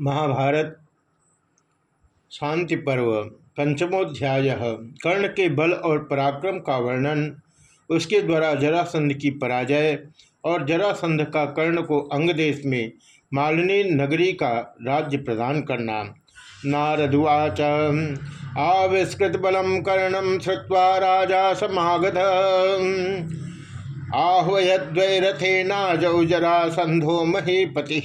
महाभारत, शांति पर्व, पंचमोध्याय, कर्ण के बल और पराक्रम का वर्णन, उसके द्वारा जरासंध की पराजय और जरासंध का कर्ण को अंगदेश में मालिनी नगरी का राज्य प्रदान करना। नारदुवाच आविष्कृत बलम कर्णम श्रुवा राजा आह्वयद्वैरथे नाजौ जरासंधो महीपति।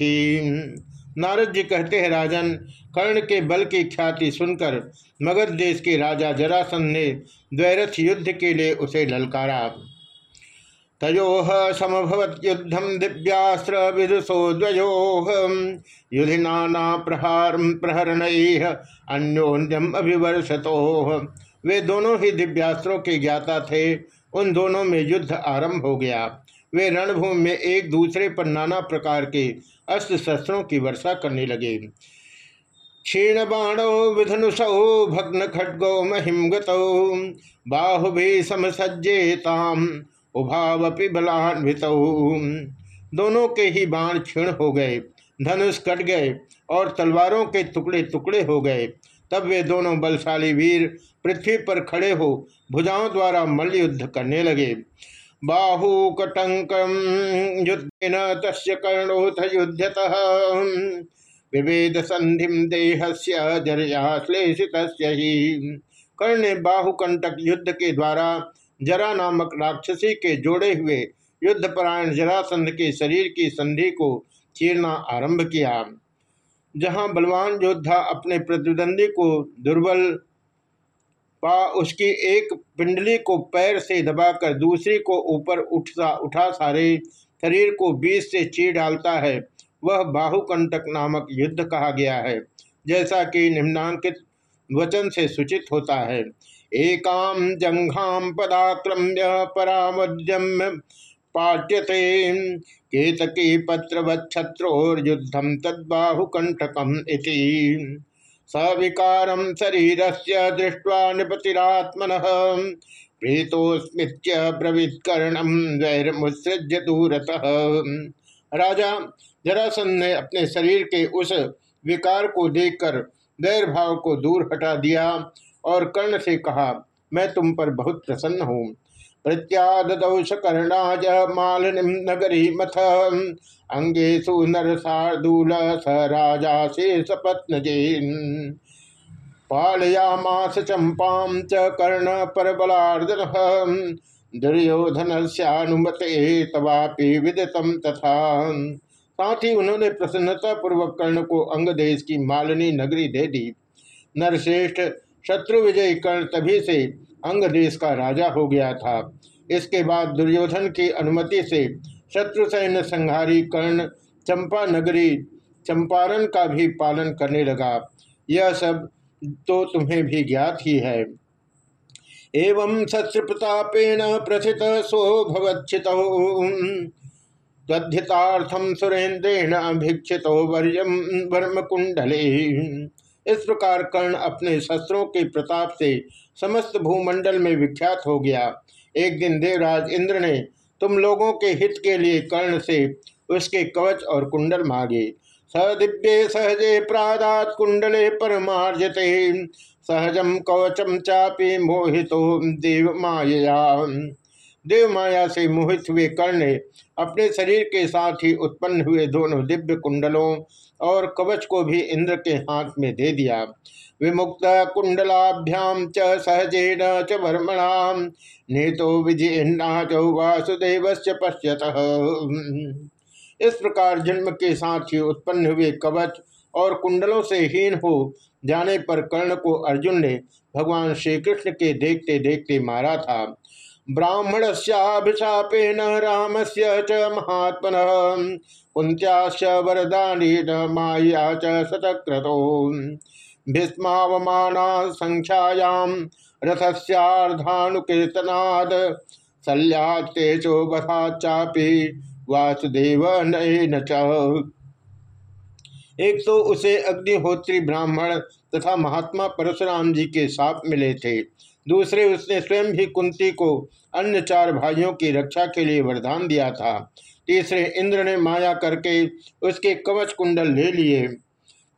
नारद जी कहते हैं, राजन, कर्ण के बल की ख्याति सुनकर मगध देश के राजा जरासन ने द्वैरथ युद्ध के लिए उसे ललकारा। तयो समभवत युद्धम दिव्यास्त्र विदुषो द्वयो युधि नाना प्रहार प्रहरण, अन्योन्यम अभिवर्षतो। वे दोनों ही दिव्यास्त्रों के ज्ञाता थे, उन दोनों में युद्ध आरंभ हो गया। वे रणभूमि में एक दूसरे पर नाना प्रकार के अस्त्र शस्त्रों की वर्षा करने लगे। क्षीण बाणो विधनुषौ भग्न खड्गो महिम गतौ बाहुभि समसज्जेताम उभावपि बलान्वित। दोनों के ही बाण क्षीण हो गए, धनुष कट गए और तलवारों के टुकड़े टुकड़े हो गए। तब वे दोनों बलशाली वीर पृथ्वी पर खड़े हो भुजाओं द्वारा मल्ल युद्ध करने लगे। बाहुकटंकम युद्धेन तस् कर्णोथ युद्धत। विभेद संधि देहस्य जरयाश्लेषित कर्ण ने बाहुकंटक युद्ध के द्वारा जरा नामक राक्षसी के जोड़े हुए युद्धपरायण जरासंध के शरीर की संधि को चीरना आरंभ किया। जहाँ बलवान योद्धा अपने प्रतिद्वंदी को दुर्बल पा उसकी एक पिंडली को पैर से दबाकर दूसरी को ऊपर उठा उठा सारे शरीर को बीच से चीर डालता है। वह बाहुकंटक नामक युद्ध कहा गया है, जैसा कि निम्नांकित वचन से सूचित होता है। एकाम जंघाम पदाक्रम्य परामद्यम पाट्यते, केतकी पत्रवच्छत्रोर्युद्धम तद्बाहुकंटकम इति। सविकारम शरीर से दृष्टवा नृपतिरात्मन। प्रीतोस्मृत्य ब्रवीत कर्णम वैरमुत्सृज्य दूरतः। राजा जरासन ने अपने शरीर के उस विकार को देखकर गैर भाव को दूर हटा दिया और कर्ण से कहा, मैं तुम पर बहुत प्रसन्न हूँ। प्रत्यादौष कर्णाज मालिनी नगरी मथ अंगेशु नर शार्दूल स राजा से सपत्न पालयामास चंपाम च कर्ण परबलार्दन दुर्योधन श्यानुमते तवापि विदतम तथा। साथ ही उन्होंने प्रसन्नता पूर्वक कर्ण को अंग देश की मालिनी नगरी दे दी। नरश्रेष्ठ शत्रु विजय कर्ण तभी से अंग देश का राजा हो गया था। इसके बाद दुर्योधन की अनुमति से शत्रु सैन्य संहारी कर्ण चंपा नगरी चंपारण का भी पालन करने लगा। यह सब तो तुम्हें भी ज्ञात ही है। एवं शत्रु प्रतापेण प्रथित सोभवच्छित तद्धितार्थम सुरेंद्रेण भिक्षित वर्यम वर्म कुंडले इस प्रकार कर्ण अपने शस्त्रों के प्रताप से समस्त भूमंडल में विख्यात हो गया। एक दिन देवराज इंद्र ने तुम लोगों के हित के लिए कर्ण से उसके कवच और कुंडल मांगे। दिव्य सहजे प्रादात कुंडले परमार्जते। सहजम कवचम चापी मोहितो देव माया देव माया से मोहित हुए कर्ण ने अपने शरीर के साथ ही उत्पन्न हुए दोनों दिव्य कुंडलों और कवच को भी इंद्र के हाथ में दे दिया। विमुक्त कुंडलाभ्याम च सहजेन च वर्मणाम नेतो विजयन्ना चौ पश्यत। इस प्रकार जन्म के साथ ही उत्पन्न हुए कवच और कुंडलों से हीन हो जाने पर कर्ण को अर्जुन ने भगवान श्री कृष्ण के देखते देखते मारा था। ब्राह्मण सभिशापेन राम से च महात्मन कुंत्याश्च वरदानी माया च शतक्रतो भीष्मावमाना संख्यायाम रथस्यार्धानुकीर्तनाद चापी वासुदेव नयन एक तो उसे अग्निहोत्री ब्राह्मण तथा महात्मा परशुराम जी के साप मिले थे। दूसरे उसने स्वयं भी कुंती को अन्य चार भाइयों की रक्षा के लिए वरदान दिया था। तीसरे इंद्र ने माया करके उसके कवच कुंडल ले लिए।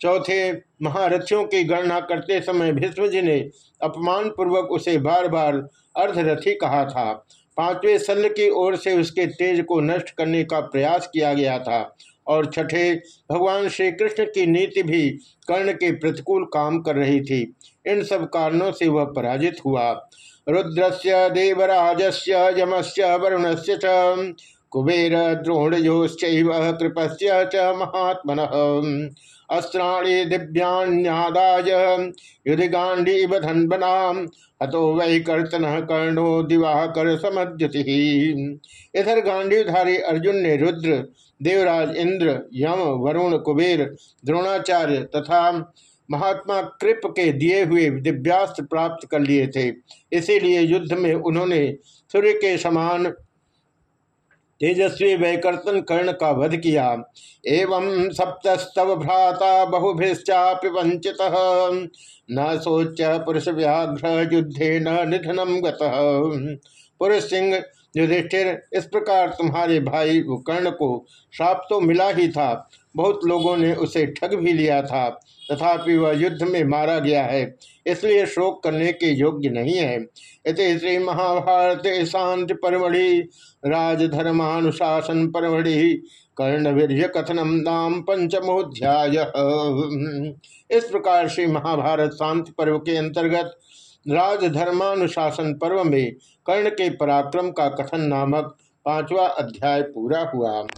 चौथे, महारथियों की गणना करते समय भीष्म जी ने अपमान पूर्वक उसे बार बार अर्धरथी कहा था। पाँचवें शल्य की ओर से उसके तेज को नष्ट करने का प्रयास किया गया था। और छठे, भगवान श्री कृष्ण की नीति भी कर्ण के प्रतिकूल काम कर रही थी। इन सब कारणों से वह पराजित हुआ। रुद्रस्य, देवराजस्य, यमस्य, वरुणस्य कुबेर द्रोणयोश्च कृपस्य च महात्मन। अस्त्राणी दिव्यान्यादाय युधिगांडीव धनबनाम हतो वही कर्तन कर्णो दिवाकर समद्युति इधर गांडीवधारी अर्जुन ने रुद्र, देवराज इंद्र, यम, वरुण, कुबेर, द्रोणाचार्य तथा महात्मा कृप के दिए हुए दिव्यास्त्र प्राप्त कर लिए थे। इसीलिए युद्ध में उन्होंने सूर्य के समान तेजस्वी वैकर्तन कर्ण का वध किया। एवं सप्तस्तव भ्राता बहुभिश्चापि वंचित। न सोच पुरुष व्याघ्र युद्धे न निधनम गुरुष सिंह युधिष्ठिर, इस प्रकार तुम्हारे भाई कर्ण को श्राप तो मिला ही था। बहुत लोगों ने उसे ठग भी लिया था। तथापि वह युद्ध में मारा गया है, इसलिए शोक करने के योग्य नहीं है। इस श्री महाभारत शांति परमढ़ि, राजधर्मानुशासन परमढ़ि, कर्णवीर्य कथनम नाम पंचमोध्याय। इस प्रकार श्री महाभारत शांति पर्व के अंतर्गत राजधर्मानुशासन पर्व में कर्ण के पराक्रम का कथन नामक पांचवा अध्याय पूरा हुआ।